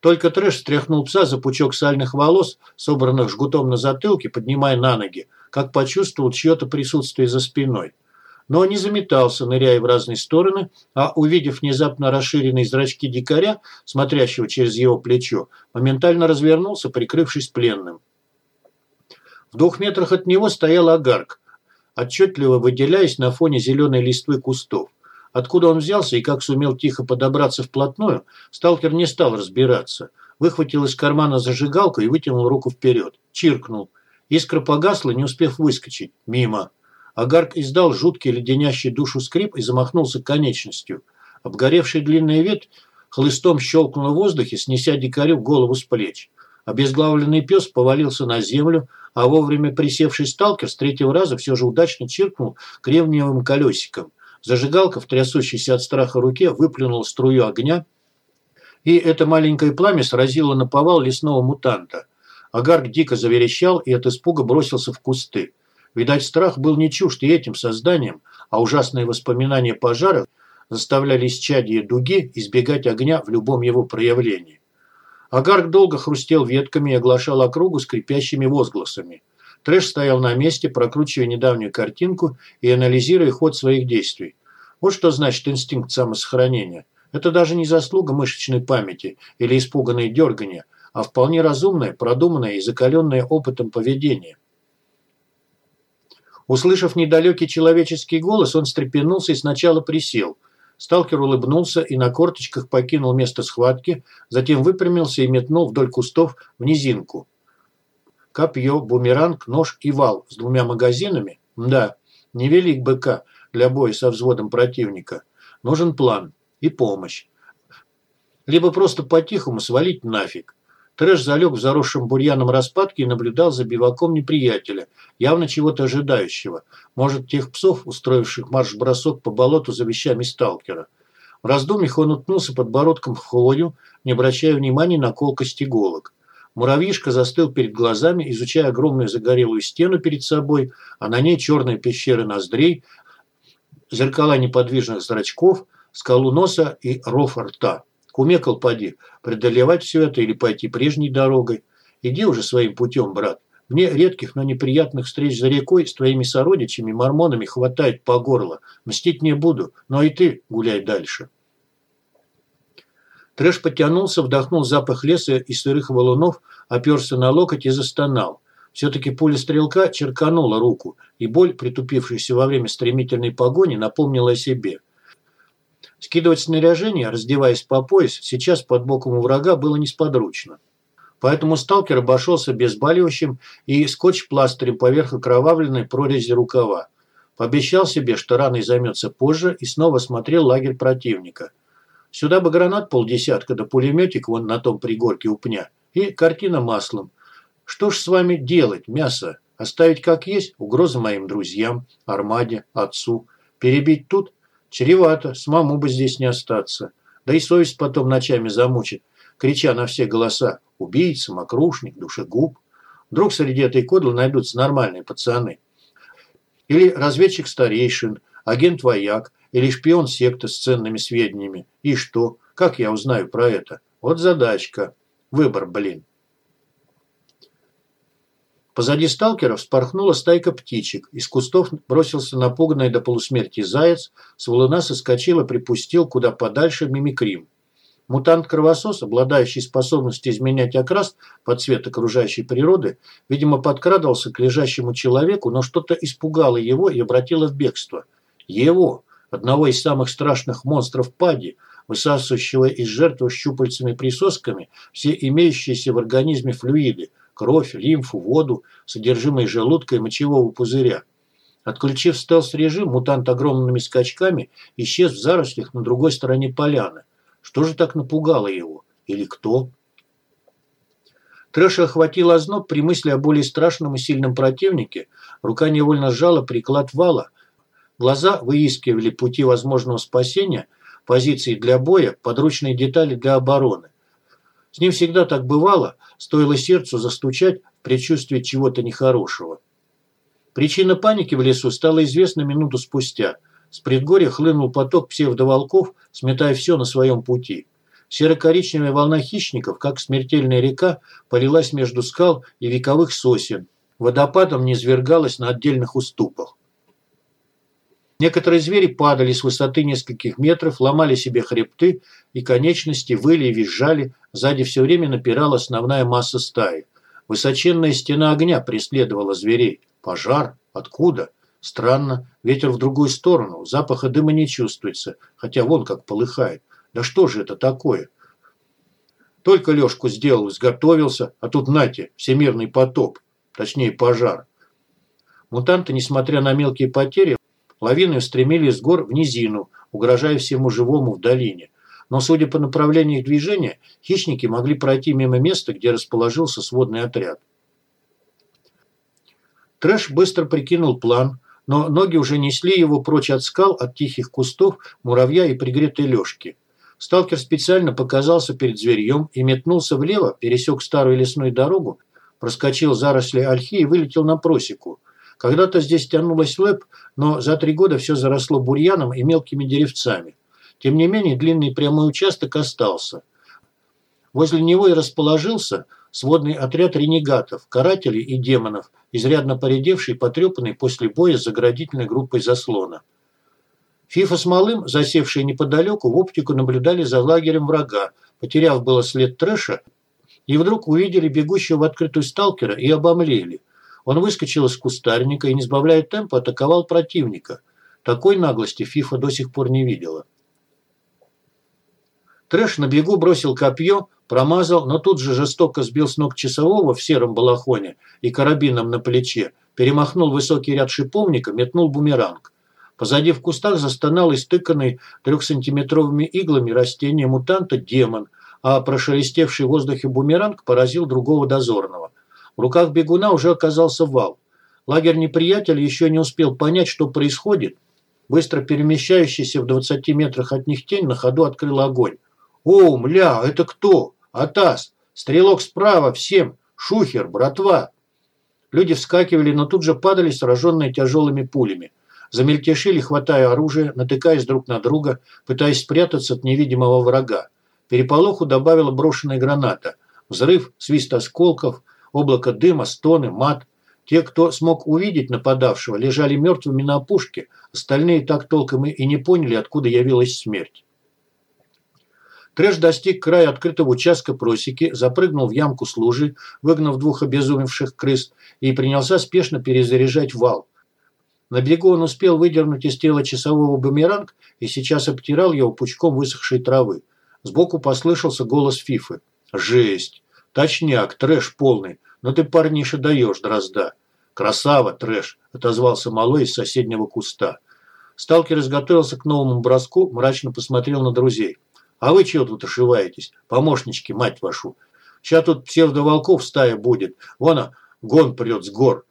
Только трэш стряхнул пса за пучок сальных волос, собранных жгутом на затылке, поднимая на ноги, как почувствовал чье-то присутствие за спиной. Но не заметался, ныряя в разные стороны, а, увидев внезапно расширенные зрачки дикаря, смотрящего через его плечо, моментально развернулся, прикрывшись пленным. В двух метрах от него стоял агарк, отчетливо выделяясь на фоне зеленой листвы кустов. Откуда он взялся и как сумел тихо подобраться вплотную, сталкер не стал разбираться. Выхватил из кармана зажигалку и вытянул руку вперед. Чиркнул. Искра погасла, не успев выскочить. Мимо. Агарк издал жуткий леденящий душу скрип и замахнулся конечностью. Обгоревший длинный ветвь хлыстом щелкнула в воздухе, снеся дикарю голову с плеч. Обезглавленный пес повалился на землю, а вовремя присевший сталкер с третьего раза все же удачно чиркнул кремниевым колесиком. Зажигалка в трясущейся от страха руке выплюнула струю огня, и это маленькое пламя сразило на повал лесного мутанта. Агарк дико заверещал и от испуга бросился в кусты. Видать, страх был не чужд и этим созданием, а ужасные воспоминания пожара заставляли исчадие дуги избегать огня в любом его проявлении. Агарк долго хрустел ветками и оглашал округу скрипящими возгласами – Трэш стоял на месте, прокручивая недавнюю картинку и анализируя ход своих действий. Вот что значит инстинкт самосохранения. Это даже не заслуга мышечной памяти или испуганное дергание, а вполне разумное, продуманное и закаленное опытом поведение. Услышав недалекий человеческий голос, он встрепенулся и сначала присел. Сталкер улыбнулся и на корточках покинул место схватки, затем выпрямился и метнул вдоль кустов в низинку. Копье, бумеранг, нож и вал с двумя магазинами? Да, невелик БК для боя со взводом противника. Нужен план и помощь. Либо просто по-тихому свалить нафиг. Трэш залег в заросшем бурьяном распадке и наблюдал за биваком неприятеля, явно чего-то ожидающего. Может, тех псов, устроивших марш-бросок по болоту за вещами сталкера. В раздумьях он уткнулся подбородком в хвою, не обращая внимания на колкость иголок. Муравьишка застыл перед глазами, изучая огромную загорелую стену перед собой, а на ней черные пещеры ноздрей, зеркала неподвижных зрачков, скалу носа и ров рта. Кумекал поди, преодолевать все это или пойти прежней дорогой. Иди уже своим путем, брат. Мне редких, но неприятных встреч за рекой с твоими сородичами, мормонами хватает по горло. Мстить не буду, но и ты гуляй дальше. Трэш потянулся, вдохнул запах леса и сырых валунов, оперся на локоть и застонал. Все-таки пуля стрелка черканула руку, и боль, притупившаяся во время стремительной погони, напомнила о себе. Скидывать снаряжение, раздеваясь по пояс, сейчас под боком у врага было несподручно. Поэтому сталкер обошелся безболивающим и скотч-пластырем поверх окровавленной прорези рукава. Пообещал себе, что раной займется позже, и снова смотрел лагерь противника – Сюда бы гранат полдесятка, да пулеметик вон на том пригорке у пня. И картина маслом. Что ж с вами делать, мясо? Оставить как есть? Угроза моим друзьям, Армаде, отцу. Перебить тут? Чревато, самому бы здесь не остаться. Да и совесть потом ночами замучит, крича на все голоса. Убийца, мокрушник, душегуб. Вдруг среди этой кодлы найдутся нормальные пацаны. Или разведчик старейшин, агент-вояк, или шпион секты с ценными сведениями. И что? Как я узнаю про это? Вот задачка. Выбор, блин. Позади сталкеров спорхнула стайка птичек. Из кустов бросился напуганный до полусмерти заяц, с валуна соскочил и припустил куда подальше мимикрим. Мутант-кровосос, обладающий способностью изменять окрас под цвет окружающей природы, видимо, подкрадывался к лежащему человеку, но что-то испугало его и обратило в бегство. Его, одного из самых страшных монстров Пади, высасывающего из жертвы щупальцами-присосками все имеющиеся в организме флюиды – кровь, лимфу, воду, содержимое желудка и мочевого пузыря. Отключив стелс-режим, мутант огромными скачками исчез в зарослях на другой стороне поляны. Что же так напугало его? Или кто? Трэша охватил озноб при мысли о более страшном и сильном противнике. Рука невольно сжала приклад вала. Глаза выискивали пути возможного спасения, позиции для боя, подручные детали для обороны. С ним всегда так бывало, стоило сердцу застучать в предчувствии чего-то нехорошего. Причина паники в лесу стала известна минуту спустя. С предгорья хлынул поток псевдоволков, сметая все на своем пути. Серо-коричневая волна хищников, как смертельная река, полилась между скал и вековых сосен. Водопадом низвергалась на отдельных уступах. Некоторые звери падали с высоты нескольких метров, ломали себе хребты и конечности, выли и визжали, сзади все время напирала основная масса стаи. Высоченная стена огня преследовала зверей. Пожар? Откуда? Странно, ветер в другую сторону, запаха дыма не чувствуется, хотя вон как полыхает. Да что же это такое? Только Лёшку сделал, изготовился, а тут нате, всемирный потоп, точнее пожар. Мутанты, несмотря на мелкие потери, Лавины устремились с гор в низину, угрожая всему живому в долине. Но, судя по направлению их движения, хищники могли пройти мимо места, где расположился сводный отряд. Трэш быстро прикинул план, но ноги уже несли его прочь от скал, от тихих кустов, муравья и пригретой лёжки. Сталкер специально показался перед зверьем и метнулся влево, пересек старую лесную дорогу, проскочил заросли ольхи и вылетел на просеку. Когда-то здесь тянулась лэп, но за три года все заросло бурьяном и мелкими деревцами. Тем не менее, длинный прямой участок остался. Возле него и расположился сводный отряд ренегатов, карателей и демонов, изрядно поредевший и потрепанный после боя с заградительной группой заслона. Фифа с Малым, засевшие неподалеку, в оптику наблюдали за лагерем врага, потеряв было след трэша, и вдруг увидели бегущего в открытую сталкера и обомлели – он выскочил из кустарника и, не сбавляя темпа, атаковал противника. Такой наглости Фифа до сих пор не видела. Трэш на бегу бросил копье, промазал, но тут же жестоко сбил с ног часового в сером балахоне и карабином на плече, перемахнул высокий ряд шиповника, метнул бумеранг. Позади в кустах застонал истыканный трехсантиметровыми иглами растения мутанта демон, а прошелестевший в воздухе бумеранг поразил другого дозорного. В руках бегуна уже оказался вал. Лагерь неприятеля еще не успел понять, что происходит. Быстро перемещающийся в 20 метрах от них тень на ходу открыл огонь. «О, мля, это кто? Атас! Стрелок справа, всем! Шухер, братва!» Люди вскакивали, но тут же падали, сраженные тяжелыми пулями. Замельтешили, хватая оружие, натыкаясь друг на друга, пытаясь спрятаться от невидимого врага. Переполоху добавила брошенная граната. Взрыв, свист осколков – облако дыма, стоны, мат. Те, кто смог увидеть нападавшего, лежали мертвыми на опушке, остальные так толком и не поняли, откуда явилась смерть. Трэш достиг края открытого участка просеки, запрыгнул в ямку с лужи, выгнав двух обезумевших крыс, и принялся спешно перезаряжать вал. На бегу он успел выдернуть из тела часового бумеранг и сейчас обтирал его пучком высохшей травы. Сбоку послышался голос Фифы. «Жесть! Точняк, трэш полный. Но ты, парниша, даешь, дрозда. Красава, трэш, отозвался малой из соседнего куста. Сталкер изготовился к новому броску, мрачно посмотрел на друзей. А вы чего тут ошиваетесь? Помощнички, мать вашу. Сейчас тут псевдоволков стая будет. Вон, а, гон прет с гор.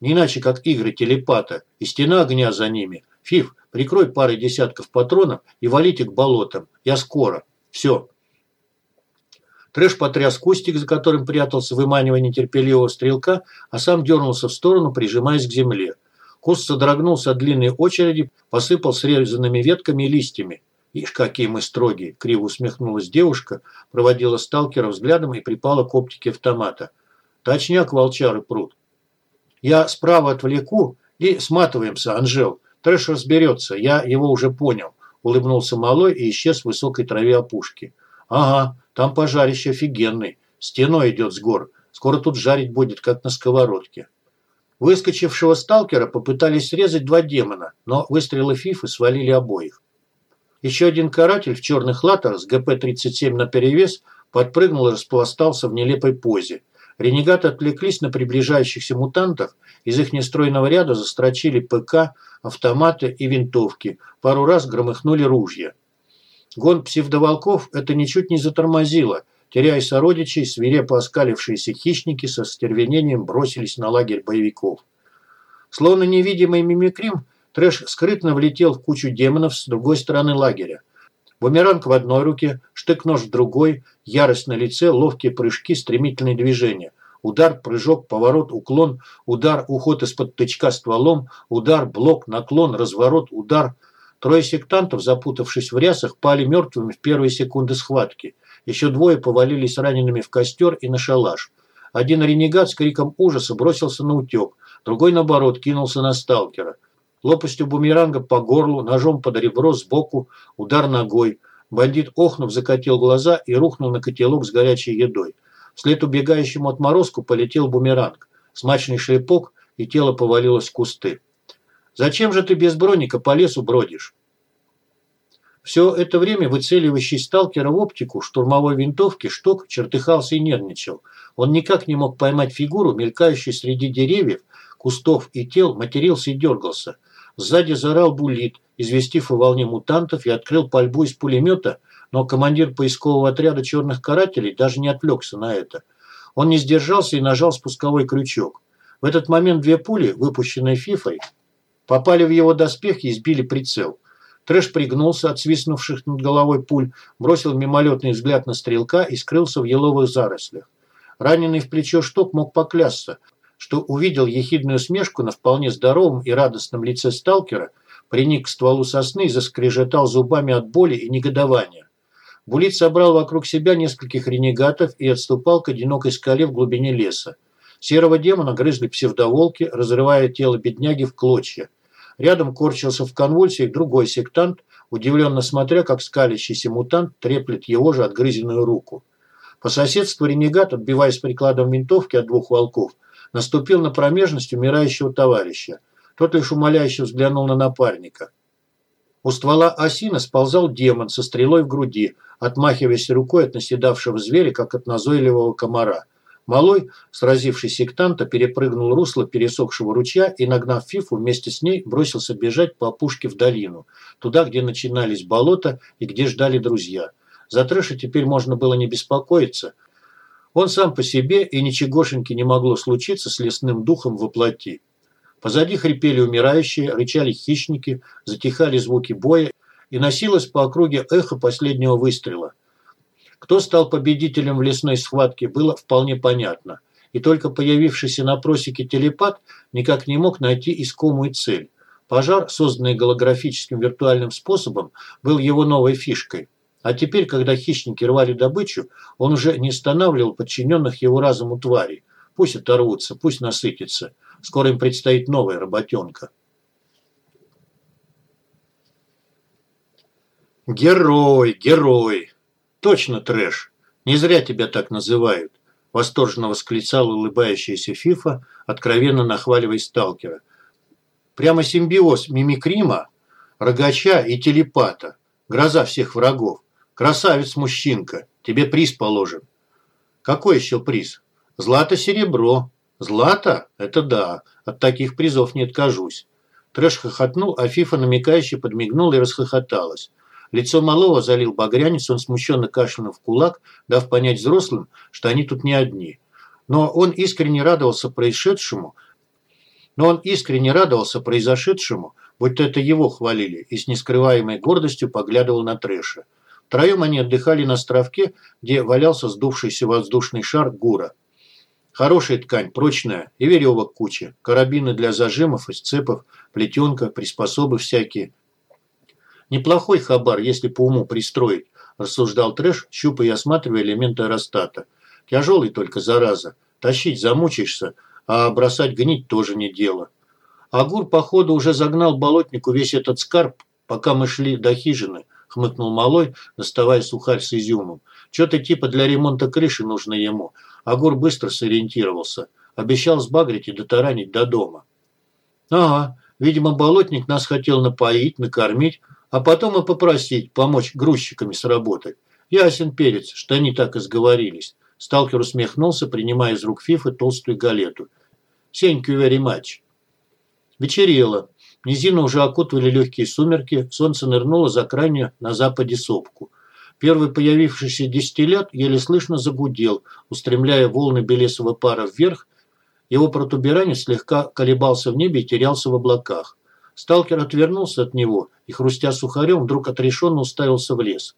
Не иначе, как игры телепата. И стена огня за ними. Фиф, прикрой парой десятков патронов и валите к болотам. Я скоро. Все. Трэш потряс кустик, за которым прятался, выманивая нетерпеливого стрелка, а сам дернулся в сторону, прижимаясь к земле. Куст содрогнулся от длинной очереди, посыпал срезанными ветками и листьями. «Ишь, какие мы строгие!» – криво усмехнулась девушка, проводила сталкера взглядом и припала к оптике автомата. «Точняк, волчары пруд!» «Я справа отвлеку и сматываемся, Анжел. Трэш разберется, я его уже понял», – улыбнулся малой и исчез в высокой траве опушки. «Ага, там пожарище офигенный. Стеной идет с гор. Скоро тут жарить будет, как на сковородке». Выскочившего сталкера попытались срезать два демона, но выстрелы Фифы свалили обоих. Еще один каратель в черных латах с ГП-37 наперевес подпрыгнул и распластался в нелепой позе. Ренегаты отвлеклись на приближающихся мутантов, из их нестройного ряда застрочили ПК, автоматы и винтовки, пару раз громыхнули ружья. Гон псевдоволков это ничуть не затормозило. Теряя сородичей, свирепо оскалившиеся хищники со стервенением бросились на лагерь боевиков. Словно невидимый мимикрим, Трэш скрытно влетел в кучу демонов с другой стороны лагеря. Бумеранг в одной руке, штык-нож в другой, ярость на лице, ловкие прыжки, стремительные движения. Удар, прыжок, поворот, уклон, удар, уход из-под тычка стволом, удар, блок, наклон, разворот, удар. Трое сектантов, запутавшись в рясах, пали мертвыми в первые секунды схватки. Еще двое повалились ранеными в костер и на шалаш. Один ренегат с криком ужаса бросился на утек, другой, наоборот, кинулся на сталкера. Лопастью бумеранга по горлу, ножом под ребро сбоку, удар ногой. Бандит, охнув, закатил глаза и рухнул на котелок с горячей едой. Вслед убегающему отморозку полетел бумеранг. Смачный шлепок, и тело повалилось в кусты. «Зачем же ты без броника по лесу бродишь?» Все это время выцеливающий сталкера в оптику штурмовой винтовки штук чертыхался и нервничал. Он никак не мог поймать фигуру, мелькающую среди деревьев, кустов и тел, матерился и дергался. Сзади заорал булит, известив о волне мутантов и открыл пальбу из пулемета, но командир поискового отряда черных карателей даже не отвлекся на это. Он не сдержался и нажал спусковой крючок. В этот момент две пули, выпущенные фифой, попали в его доспехи и сбили прицел. Трэш пригнулся от свистнувших над головой пуль, бросил мимолетный взгляд на стрелка и скрылся в еловых зарослях. Раненый в плечо штук мог поклясться, что увидел ехидную смешку на вполне здоровом и радостном лице сталкера, приник к стволу сосны и заскрежетал зубами от боли и негодования. Булит собрал вокруг себя нескольких ренегатов и отступал к одинокой скале в глубине леса. Серого демона грызли псевдоволки, разрывая тело бедняги в клочья. Рядом корчился в конвульсиях другой сектант, удивленно смотря, как скалящийся мутант треплет его же отгрызенную руку. По соседству ренегат, отбиваясь прикладом винтовки от двух волков, наступил на промежность умирающего товарища. Тот лишь умоляюще взглянул на напарника. У ствола осина сползал демон со стрелой в груди, отмахиваясь рукой от наседавшего зверя, как от назойливого комара. Малой, сразивший сектанта, перепрыгнул русло пересохшего ручья и, нагнав Фифу, вместе с ней бросился бежать по опушке в долину, туда, где начинались болота и где ждали друзья. За трэша теперь можно было не беспокоиться – он сам по себе, и ничегошеньки не могло случиться с лесным духом во плоти. Позади хрипели умирающие, рычали хищники, затихали звуки боя, и носилось по округе эхо последнего выстрела. Кто стал победителем в лесной схватке, было вполне понятно. И только появившийся на просеке телепат никак не мог найти искомую цель. Пожар, созданный голографическим виртуальным способом, был его новой фишкой. А теперь, когда хищники рвали добычу, он уже не останавливал подчиненных его разуму тварей. Пусть оторвутся, пусть насытятся. Скоро им предстоит новая работенка. Герой, герой. Точно трэш. Не зря тебя так называют. Восторженно восклицала улыбающаяся Фифа, откровенно нахваливая сталкера. Прямо симбиоз мимикрима, рогача и телепата. Гроза всех врагов. Красавец-мужчинка, тебе приз положен. Какой еще приз? Злато-серебро. Злато? Это да, от таких призов не откажусь. Трэш хохотнул, а Фифа намекающе подмигнула и расхохоталась. Лицо малого залил багрянец, он смущенно кашлянул в кулак, дав понять взрослым, что они тут не одни. Но он искренне радовался происшедшему, но он искренне радовался произошедшему, будто это его хвалили, и с нескрываемой гордостью поглядывал на Трэша. Втроем они отдыхали на островке, где валялся сдувшийся воздушный шар Гура. Хорошая ткань, прочная, и веревок куча, карабины для зажимов и сцепов, плетенка, приспособы всякие. Неплохой хабар, если по уму пристроить, рассуждал Трэш, щупая и осматривая элементы аэростата. Тяжелый только, зараза. Тащить замучаешься, а бросать гнить тоже не дело. Агур, походу, уже загнал болотнику весь этот скарб, пока мы шли до хижины – хмыкнул малой, доставая сухарь с изюмом. Что-то типа для ремонта крыши нужно ему. Агур быстро сориентировался. Обещал сбагрить и дотаранить до дома. Ага, видимо, болотник нас хотел напоить, накормить, а потом и попросить помочь грузчиками сработать. Ясен перец, что они так и сговорились. Сталкер усмехнулся, принимая из рук Фифы толстую галету. «Thank you very much». Вечерело. Низину уже окутывали легкие сумерки, солнце нырнуло за крайнюю на западе сопку. Первый появившийся десятилет еле слышно загудел, устремляя волны белесого пара вверх. Его протуберанец слегка колебался в небе и терялся в облаках. Сталкер отвернулся от него и, хрустя сухарем, вдруг отрешенно уставился в лес.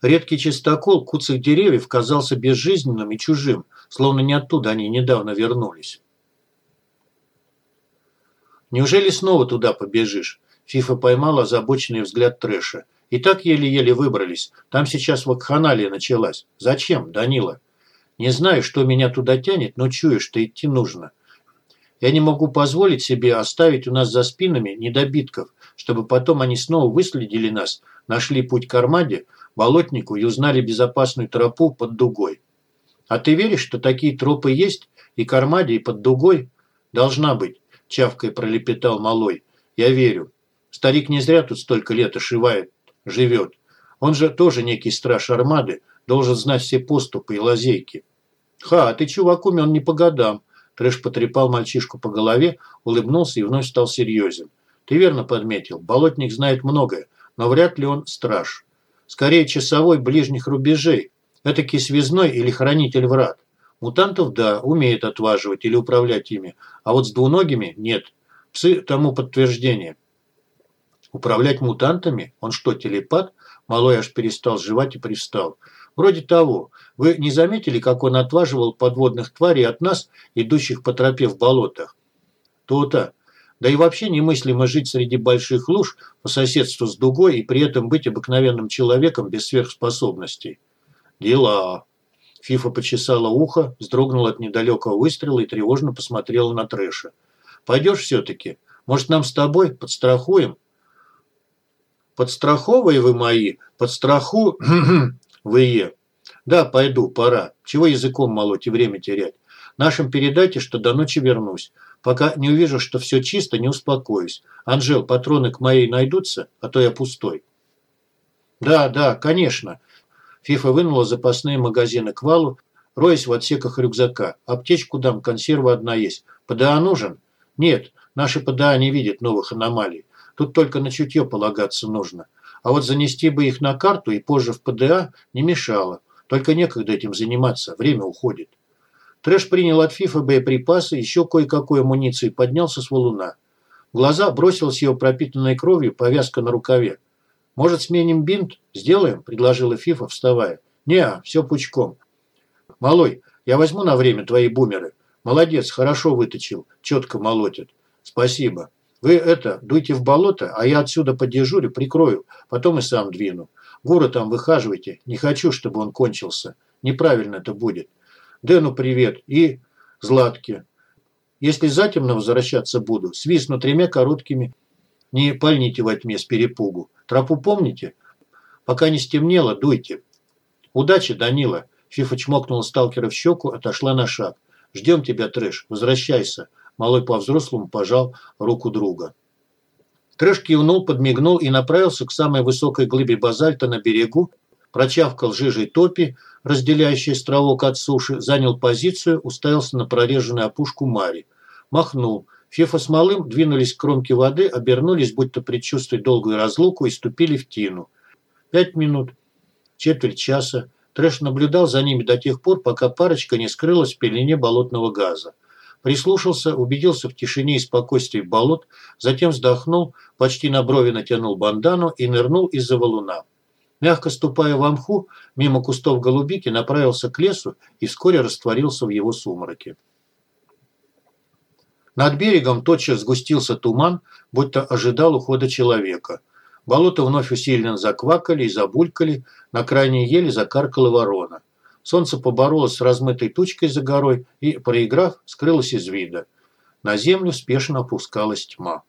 Редкий чистокол куцых деревьев казался безжизненным и чужим, словно не оттуда они недавно вернулись. Неужели снова туда побежишь? Фифа поймала озабоченный взгляд Трэша. И так еле-еле выбрались. Там сейчас вакханалия началась. Зачем, Данила? Не знаю, что меня туда тянет, но чую, что идти нужно. Я не могу позволить себе оставить у нас за спинами недобитков, чтобы потом они снова выследили нас, нашли путь к Армаде, болотнику и узнали безопасную тропу под дугой. А ты веришь, что такие тропы есть и к Армаде, и под дугой? Должна быть чавкой пролепетал малой. Я верю. Старик не зря тут столько лет ошивает, живет. Он же тоже некий страж армады, должен знать все поступы и лазейки. Ха, а ты чувак умен не по годам. Трэш потрепал мальчишку по голове, улыбнулся и вновь стал серьезен. Ты верно подметил, болотник знает многое, но вряд ли он страж. Скорее часовой ближних рубежей, этакий связной или хранитель врат. Мутантов, да, умеет отваживать или управлять ими, а вот с двуногими нет. Псы тому подтверждение. Управлять мутантами? Он что, телепат? Малой аж перестал жевать и привстал. Вроде того. Вы не заметили, как он отваживал подводных тварей от нас, идущих по тропе в болотах? То-то. Да и вообще немыслимо жить среди больших луж по соседству с дугой и при этом быть обыкновенным человеком без сверхспособностей. Дела. Фифа почесала ухо, вздрогнула от недалекого выстрела и тревожно посмотрела на Трэша. «Пойдешь все-таки? Может, нам с тобой подстрахуем?» «Подстраховые вы мои, подстраху... вы е. Да, пойду, пора. Чего языком молоть и время терять? Нашим передайте, что до ночи вернусь. Пока не увижу, что все чисто, не успокоюсь. Анжел, патроны к моей найдутся, а то я пустой». «Да, да, конечно. Фифа вынула запасные магазины к валу, роясь в отсеках рюкзака. Аптечку дам, консерва одна есть. ПДА нужен? Нет, наши ПДА не видят новых аномалий. Тут только на чутье полагаться нужно. А вот занести бы их на карту и позже в ПДА не мешало. Только некогда этим заниматься, время уходит. Трэш принял от Фифа боеприпасы, еще кое-какой амуниции поднялся с валуна. Глаза бросилась его пропитанной кровью повязка на рукаве. «Может, сменим бинт? Сделаем?» – предложила Фифа, вставая. «Не, все пучком». «Малой, я возьму на время твои бумеры. Молодец, хорошо выточил, четко молотит. Спасибо. Вы это, дуйте в болото, а я отсюда подежурю, прикрою, потом и сам двину. Гура там выхаживайте, не хочу, чтобы он кончился. Неправильно это будет. Дэну привет и Златке. Если затемно возвращаться буду, свистну тремя короткими не пальните во тьме с перепугу. Тропу помните? Пока не стемнело, дуйте. Удачи, Данила. Фифа чмокнула сталкера в щеку, отошла на шаг. Ждем тебя, трэш. Возвращайся. Малой по-взрослому пожал руку друга. Трэш кивнул, подмигнул и направился к самой высокой глыбе базальта на берегу, прочавкал жижей топи, разделяющей островок от суши, занял позицию, уставился на прореженную опушку Мари. Махнул – Фифа с Малым двинулись к кромке воды, обернулись, будто предчувствуя долгую разлуку, и ступили в тину. Пять минут, четверть часа. Трэш наблюдал за ними до тех пор, пока парочка не скрылась в пелене болотного газа. Прислушался, убедился в тишине и спокойствии болот, затем вздохнул, почти на брови натянул бандану и нырнул из-за валуна. Мягко ступая в мху, мимо кустов голубики направился к лесу и вскоре растворился в его сумраке. Над берегом тотчас сгустился туман, будто ожидал ухода человека. Болото вновь усиленно заквакали и забулькали, на крайней еле закаркала ворона. Солнце поборолось с размытой тучкой за горой и, проиграв, скрылось из вида. На землю спешно опускалась тьма.